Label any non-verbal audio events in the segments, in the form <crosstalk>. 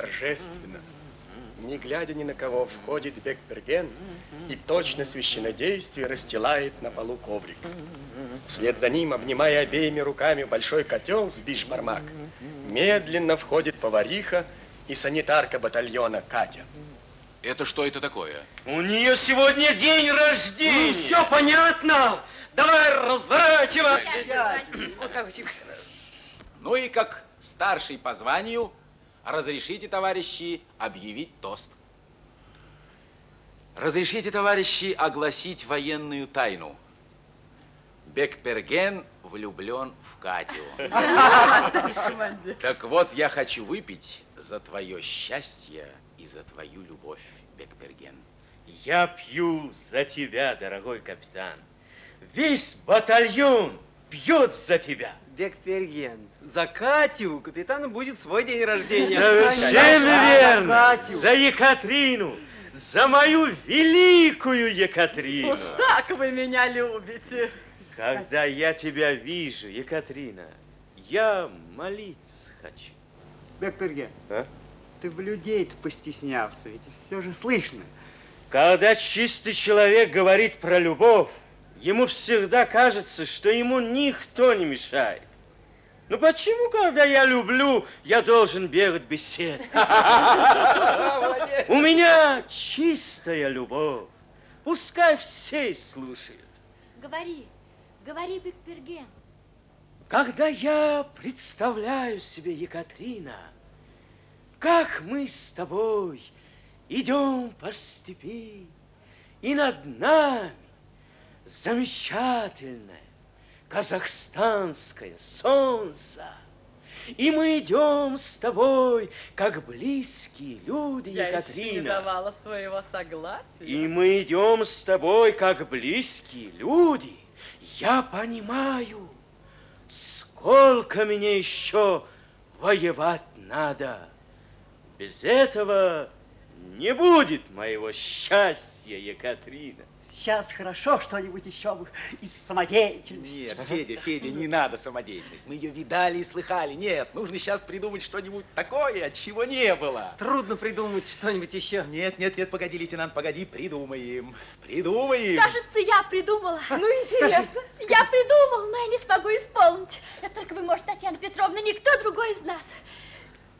торжественно. Не глядя ни на кого, входит Бекперген и точно священнодействие расстилает на полу коврик. Вслед за ним, обнимая обеими руками большой котел с бишбармак, медленно входит повариха и санитарка батальона Катя. Это что это такое? У нее сегодня день рождения. Ну, все понятно. Давай разворачивать. Ну и как старший по званию, разрешите, товарищи, объявить тост. Разрешите, товарищи, огласить военную тайну. Бекперген влюблен в Катю. Так вот, я хочу выпить за твое счастье и за твою любовь, Бекперген. Я пью за тебя, дорогой капитан. Весь батальон пьет за тебя. Бекперген, за Катю у капитана будет свой день рождения. Совершенно верно. Катю. За Екатерину. За мою великую Екатерину. Уж так вы меня любите. Когда я тебя вижу, Екатерина, я молиться хочу. Бекперген, А? ты в людей-то постеснялся, ведь все же слышно. Когда чистый человек говорит про любовь, ему всегда кажется, что ему никто не мешает. Ну почему, когда я люблю, я должен бегать без сетки? <laughs> У меня чистая любовь. Пускай все слушают. Говори, говори, Бекперген. Когда я представляю себе, Екатерина, как мы с тобой идем по степи, и над нами замечательное казахстанское солнце, и мы идем с тобой, как близкие люди, Я еще не Екатерина. давала своего согласия. И мы идем с тобой, как близкие люди. Я понимаю, сколько мне еще воевать надо. Без этого не будет моего счастья, Екатерина. Сейчас хорошо что-нибудь еще из самодеятельности. Нет, Федя, Федя, не надо самодеятельность. Мы ее видали и слыхали. Нет, нужно сейчас придумать что-нибудь такое, от чего не было. Трудно придумать что-нибудь еще. Нет, нет, нет, погоди, лейтенант, погоди, придумаем. Придумаем. Кажется, я придумала. Ну, интересно. Я придумала, но я не смогу исполнить. Это только вы, может, Татьяна Петровна, никто другой из нас.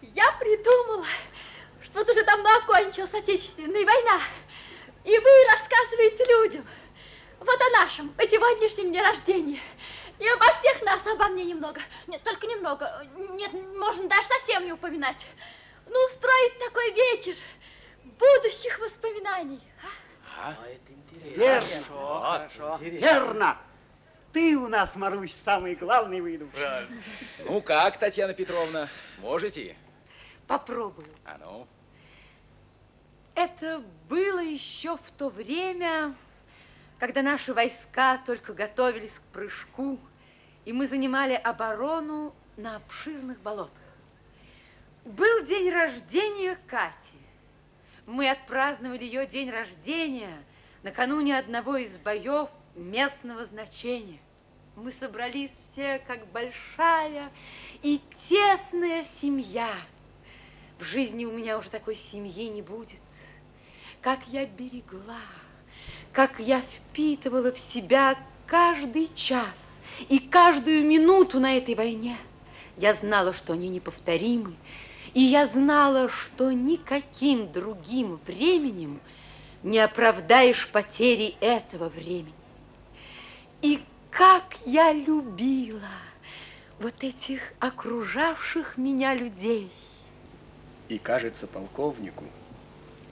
Я придумала, что вот уже давно окончилась Отечественная война. И вы рассказываете людям вот о нашем, о сегодняшнем дне рождения. И обо всех нас, обо мне немного. Нет, только немного. Нет, можно даже совсем не упоминать. Ну, устроить такой вечер будущих воспоминаний. а? А? Верно. Хорошо. Верно. Ты у нас, Марусь, самый главный выйдешь. Ну как, Татьяна Петровна, сможете? Попробую. А ну. Это было еще в то время, когда наши войска только готовились к прыжку, и мы занимали оборону на обширных болотах. Был день рождения Кати. Мы отпраздновали ее день рождения накануне одного из боев местного значения. Мы собрались все как большая и тесная семья. В жизни у меня уже такой семьи не будет. Как я берегла, как я впитывала в себя каждый час и каждую минуту на этой войне. Я знала, что они неповторимы, и я знала, что никаким другим временем не оправдаешь потери этого времени. И как я любила вот этих окружавших меня людей. И кажется полковнику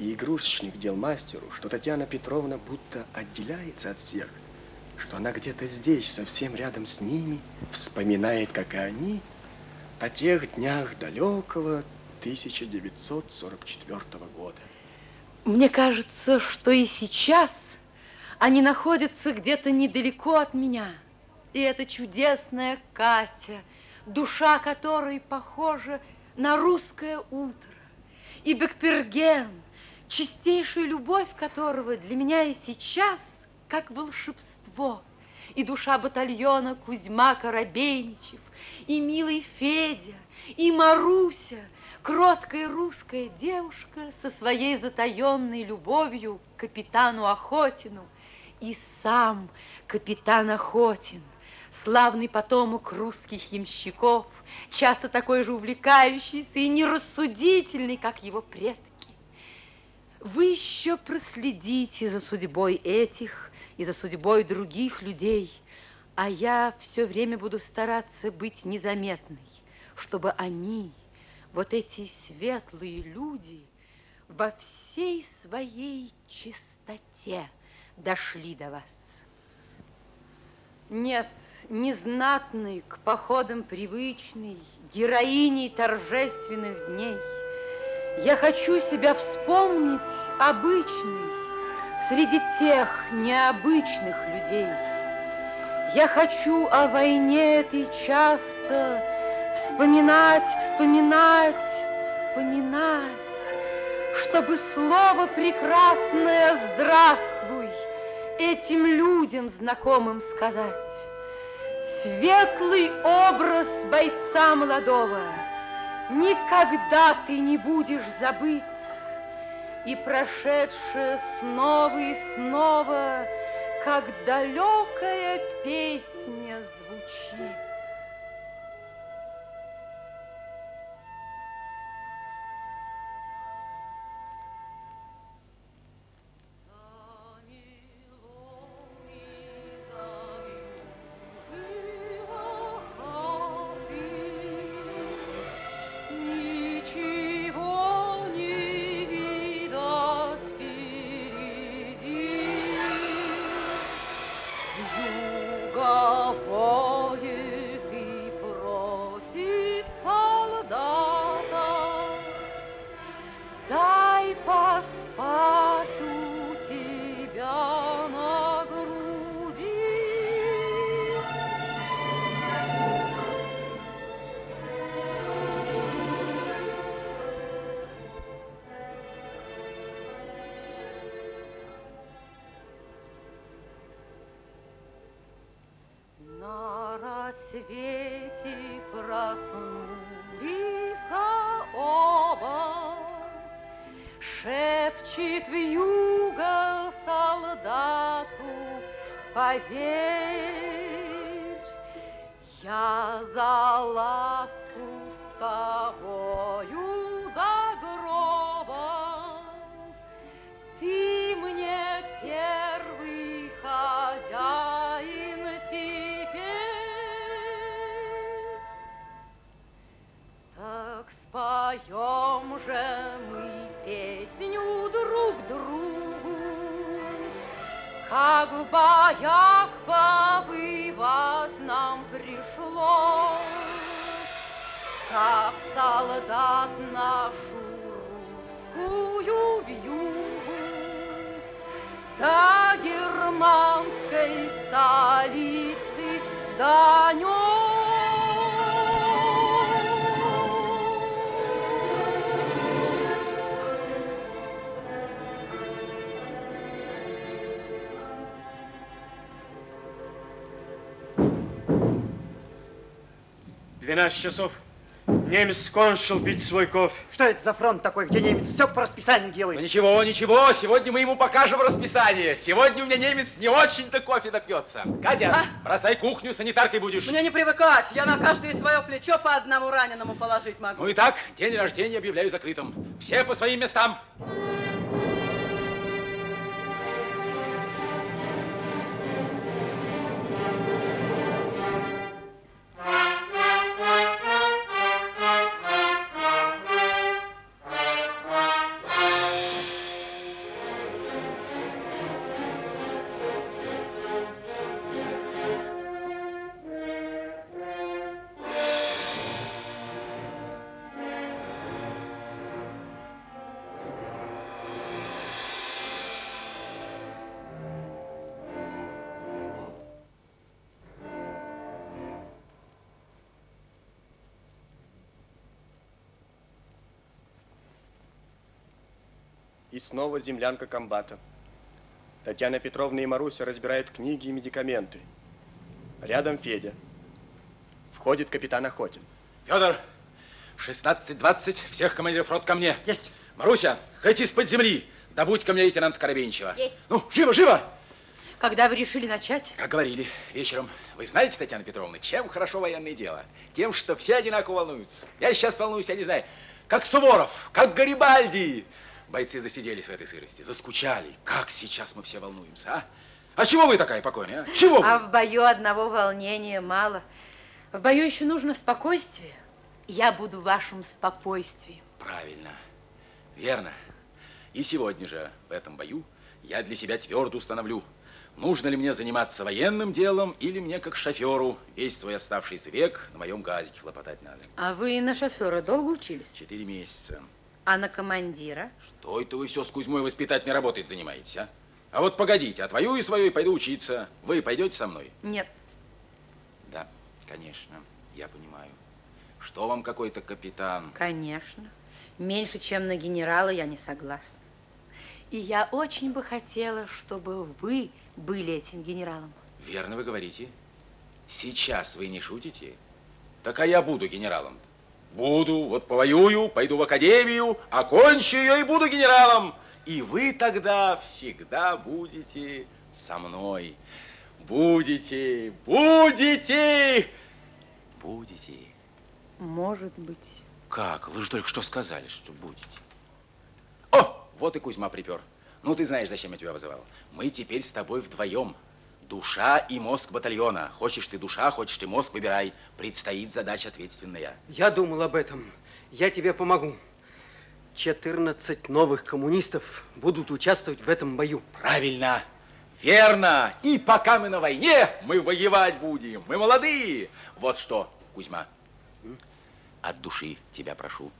и игрушечных дел мастеру, что Татьяна Петровна будто отделяется от всех, что она где-то здесь, совсем рядом с ними, вспоминает, как и они, о тех днях далекого 1944 года. Мне кажется, что и сейчас они находятся где-то недалеко от меня. И это чудесная Катя, душа которой похожа на русское утро. И Бекперген, чистейшая любовь которого для меня и сейчас как волшебство. И душа батальона Кузьма Коробейничев, и милый Федя, и Маруся, кроткая русская девушка со своей затаенной любовью к капитану Охотину. И сам капитан Охотин, славный потомок русских ямщиков, часто такой же увлекающийся и нерассудительный, как его предки. Вы еще проследите за судьбой этих и за судьбой других людей, а я все время буду стараться быть незаметной, чтобы они, вот эти светлые люди, во всей своей чистоте дошли до вас. Нет, незнатный, к походам привычный, героиней торжественных дней. Я хочу себя вспомнить обычной среди тех необычных людей. Я хочу о войне этой часто вспоминать, вспоминать, вспоминать, чтобы слово прекрасное «здравствуй» этим людям знакомым сказать. Светлый образ бойца молодого никогда ты не будешь забыть, и прошедшее снова и снова, как далекая песня звучит. Поверь, Я за ласку с тобою до гроба, ты мне первый хозяин теперь. Так споем Боях побывать нам пришлось, Как солдат нашу русскую вьюгу До германской столицы, до 12 часов. Немец кончил пить свой кофе. Что это за фронт такой, где немец все по расписанию делает? Ну, ничего, ничего, сегодня мы ему покажем расписание. Сегодня у меня немец не очень-то кофе допьется. Катя, а? бросай кухню, санитаркой будешь. Мне не привыкать, я на каждое свое плечо по одному раненому положить могу. Ну и так, день рождения объявляю закрытым. Все по своим местам. И снова землянка комбата. Татьяна Петровна и Маруся разбирают книги и медикаменты. Рядом Федя. Входит капитан Охотин. Федор, В 16.20 всех командиров рот ко мне. Есть. Маруся, хоть из-под земли, добудь ко мне лейтенанта Коробейничева. Есть. Ну, живо, живо! Когда вы решили начать? Как говорили вечером. Вы знаете, Татьяна Петровна, чем хорошо военное дело? Тем, что все одинаково волнуются. Я сейчас волнуюсь, я не знаю, как Суворов, как Гарибальди. Бойцы засиделись в этой сырости, заскучали. Как сейчас мы все волнуемся, а? А чего вы такая покойная, а? Чего вы? А в бою одного волнения мало. В бою еще нужно спокойствие. Я буду вашим спокойствием. Правильно, верно. И сегодня же в этом бою я для себя твердо установлю, нужно ли мне заниматься военным делом или мне как шоферу весь свой оставшийся век на моем газике хлопотать надо. А вы на шофера долго учились? Четыре месяца. А на командира? Что это вы все с Кузьмой воспитательной работой занимаетесь, а? А вот погодите, отвоюю свою и пойду учиться. Вы пойдете со мной? Нет. Да, конечно, я понимаю. Что вам какой-то капитан? Конечно. Меньше, чем на генерала, я не согласна. И я очень бы хотела, чтобы вы были этим генералом. Верно вы говорите. Сейчас вы не шутите? Так а я буду генералом. Буду, вот повоюю, пойду в академию, окончу ее и буду генералом. И вы тогда всегда будете со мной. Будете, будете, будете. Может быть. Как? Вы же только что сказали, что будете. О, вот и Кузьма припер. Ну, ты знаешь, зачем я тебя вызывал. Мы теперь с тобой вдвоем. Душа и мозг батальона. Хочешь ты душа, хочешь ты мозг, выбирай. Предстоит задача ответственная. Я думал об этом. Я тебе помогу. 14 новых коммунистов будут участвовать в этом бою. Правильно, верно. И пока мы на войне, мы воевать будем. Мы молодые. Вот что, Кузьма, от души тебя прошу.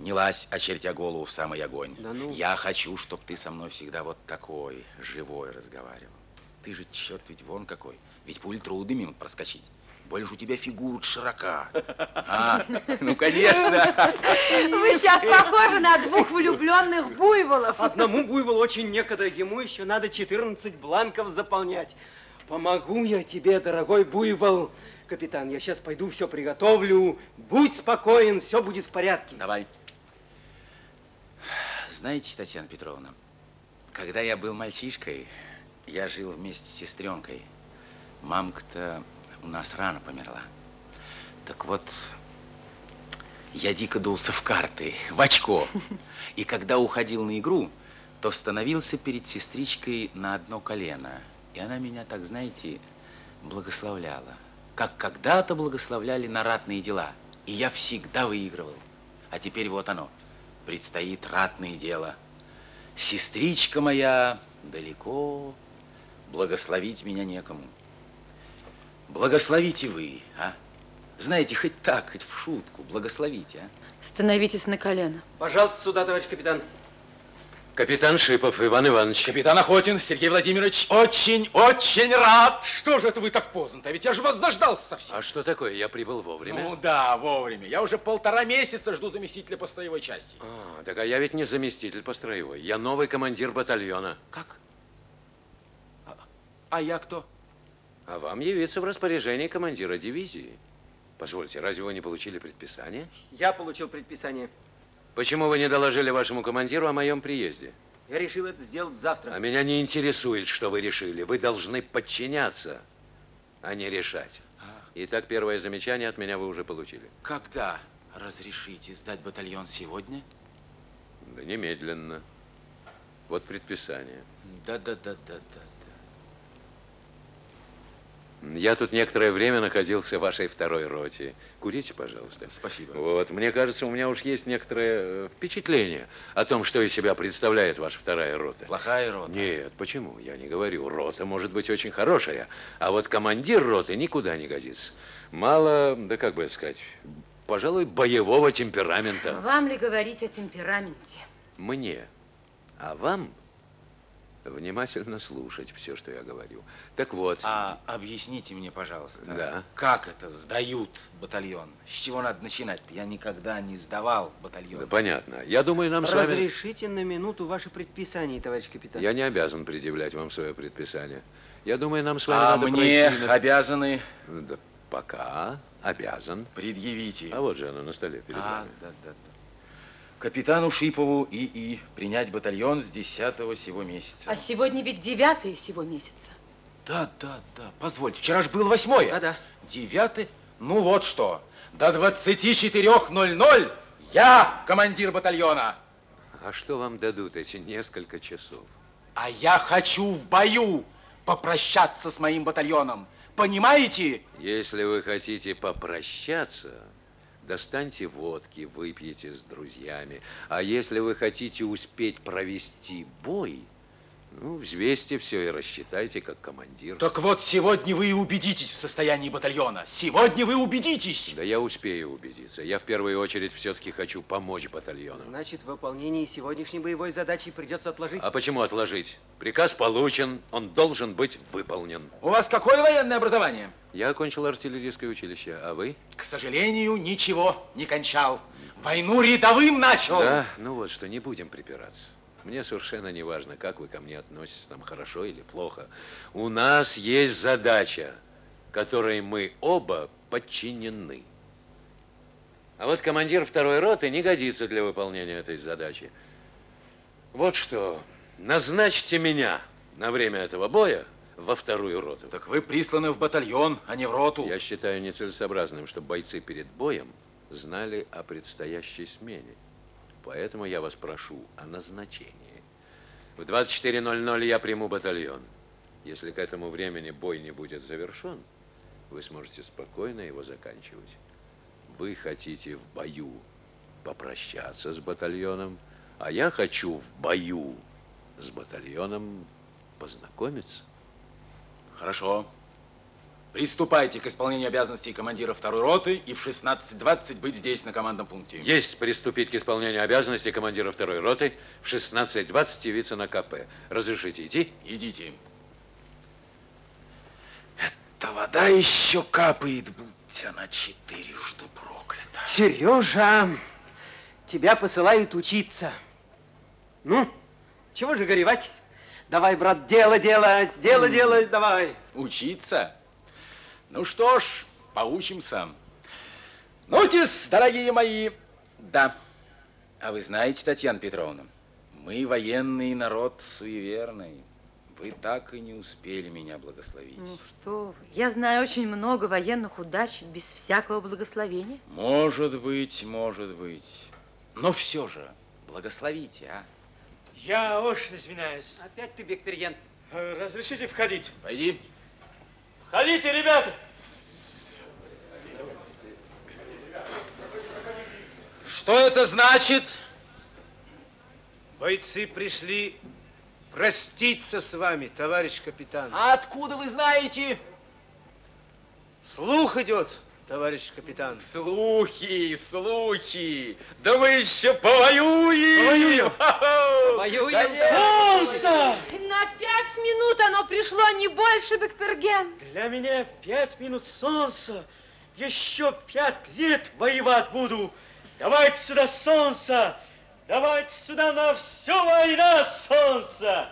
Не лазь, очертя голову в самый огонь. Да ну. Я хочу, чтобы ты со мной всегда вот такой, живой разговаривал. Ты же, черт, ведь вон какой. Ведь пуль трудно мимо проскочить. Более же у тебя фигура широка. А, ну, конечно. Вы сейчас похожи на двух влюбленных буйволов. Одному буйволу очень некогда, ему еще надо 14 бланков заполнять. Помогу я тебе, дорогой буйвол. Капитан, я сейчас пойду все приготовлю. Будь спокоен, все будет в порядке. Давай. Знаете, Татьяна Петровна, когда я был мальчишкой, я жил вместе с сестренкой. Мамка-то у нас рано померла. Так вот, я дико дулся в карты, в очко. <laughs> И когда уходил на игру, то становился перед сестричкой на одно колено. И она меня, так знаете, благословляла. Как когда-то благословляли на ратные дела. И я всегда выигрывал. А теперь вот оно, предстоит ратное дело. Сестричка моя далеко, благословить меня некому. Благословите вы, а? Знаете, хоть так, хоть в шутку, благословите, а? Становитесь на колено. Пожалуйста, сюда, товарищ капитан. Капитан Шипов Иван Иванович. Капитан Охотин Сергей Владимирович, очень-очень рад. Что же это вы так поздно-то? Ведь я же вас заждался совсем. А что такое? Я прибыл вовремя. Ну да, вовремя. Я уже полтора месяца жду заместителя по строевой части. А, так а я ведь не заместитель по строевой. Я новый командир батальона. Как? А, а я кто? А вам явиться в распоряжение командира дивизии. Позвольте, разве вы не получили предписание? Я получил предписание. Почему вы не доложили вашему командиру о моем приезде? Я решил это сделать завтра. А меня не интересует, что вы решили. Вы должны подчиняться, а не решать. Итак, первое замечание от меня вы уже получили. Когда разрешите сдать батальон сегодня? Да немедленно. Вот предписание. Да-да-да-да-да. Я тут некоторое время находился в вашей второй роте. Курите, пожалуйста. Спасибо. Вот, мне кажется, у меня уж есть некоторое э, впечатление о том, что из себя представляет ваша вторая рота. Плохая рота. Нет, почему? Я не говорю. Рота может быть очень хорошая, а вот командир роты никуда не годится. Мало, да как бы это сказать, пожалуй, боевого темперамента. Вам ли говорить о темпераменте? Мне. А вам внимательно слушать все, что я говорю. Так вот. А объясните мне, пожалуйста, Да. как это сдают батальон? С чего надо начинать? Я никогда не сдавал батальон. Да, понятно. Я думаю, нам с вами... Разрешите на минуту ваше предписание, товарищ капитан. Я не обязан предъявлять вам свое предписание. Я думаю, нам с вами а надо мне пройти... на- обязаны... Да пока обязан. Предъявите. А вот же оно на столе перед А, вами. да, да, да. Капитану Шипову ИИ принять батальон с 10 сего месяца. А сегодня ведь девятое сего месяца. Да, да, да. Позвольте, вчера же было восьмое. Да-да. Девятый? Ну вот что. До 24.00 я командир батальона. А что вам дадут эти несколько часов? А я хочу в бою попрощаться с моим батальоном. Понимаете? Если вы хотите попрощаться, достаньте водки, выпьете с друзьями. А если вы хотите успеть провести бой, ну, взвесьте все и рассчитайте как командир. Так вот, сегодня вы и убедитесь в состоянии батальона. Сегодня вы убедитесь. Да я успею убедиться. Я в первую очередь все-таки хочу помочь батальону. Значит, выполнение сегодняшней боевой задачи придется отложить. А почему отложить? Приказ получен, он должен быть выполнен. У вас какое военное образование? Я окончил артиллерийское училище, а вы? К сожалению, ничего не кончал. Войну рядовым начал. Да, ну вот что, не будем припираться. Мне совершенно не важно, как вы ко мне относитесь, там хорошо или плохо. У нас есть задача, которой мы оба подчинены. А вот командир второй роты не годится для выполнения этой задачи. Вот что, назначьте меня на время этого боя во вторую роту. Так вы присланы в батальон, а не в роту. Я считаю нецелесообразным, чтобы бойцы перед боем знали о предстоящей смене. Поэтому я вас прошу о назначении. В 24.00 я приму батальон. Если к этому времени бой не будет завершен, вы сможете спокойно его заканчивать. Вы хотите в бою попрощаться с батальоном, а я хочу в бою с батальоном познакомиться. Хорошо. Приступайте к исполнению обязанностей командира второй роты и в 16.20 быть здесь, на командном пункте. Есть приступить к исполнению обязанностей командира второй роты в 16.20 явиться на КП. Разрешите идти? Идите. Эта вода еще капает, будь она четырежды проклята. Сережа, тебя посылают учиться. Ну, чего же горевать? Давай, брат, дело делать, дело делать, давай. Учиться? Ну что ж, поучимся. Ну-тес, дорогие мои. Да. А вы знаете, Татьяна Петровна, мы военный народ суеверный. Вы так и не успели меня благословить. Ну что вы, я знаю очень много военных удач без всякого благословения. Может быть, может быть. Но все же, благословите, а? Я очень извиняюсь. Опять ты, Бекперьян. Э, Разрешите входить? Пойди. Входите, ребята! Что это значит? Бойцы пришли проститься с вами, товарищ капитан. А откуда вы знаете? Слух идет, товарищ капитан. Слухи, слухи. Да вы еще повоюете. Повоюем. Воюем. Солнце! На пять минут оно пришло, не больше, Бекперген. Для меня пять минут солнца. Еще пять лет воевать буду. Давайте сюда солнце. Давайте сюда на все война солнце.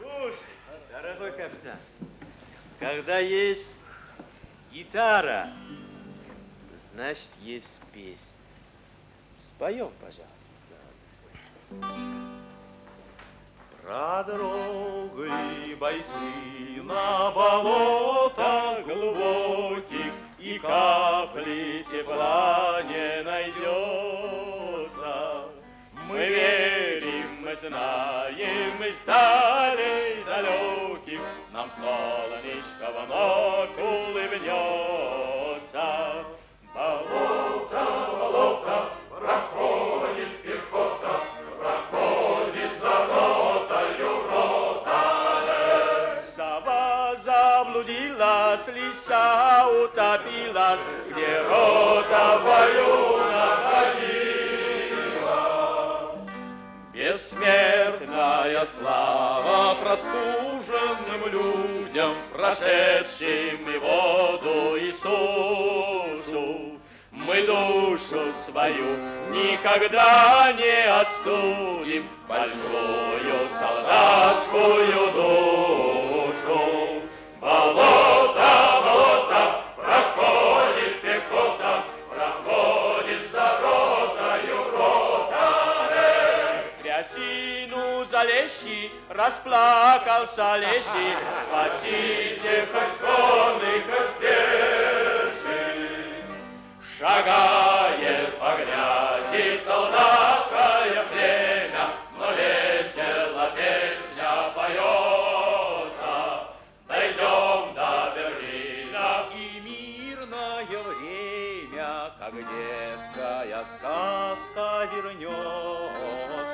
Слушай, дорогой капитан, когда есть гитара, значит есть песня. Споем, пожалуйста. Про дорогой бойцы на болотах глубоких И капли тепла не найдется. Мы верим, мы знаем из далей далеких Нам солнышко вновь улыбнется. Болото, болото, проходит пехота, проходит за ротою рота. Сова заблудилась, лиса утопилась, где рота бою находила. Бессмертная слава простуженным людям, прошедшим и воду, и сушу. Мы душу свою никогда не остудим, большую солдатскую расплакался лещи. Спасите, хоть конный, хоть пеший. Шагает по грязи солдатское племя, но весело песня поется. Дойдем до Берлина и мирное время, как детская сказка вернется.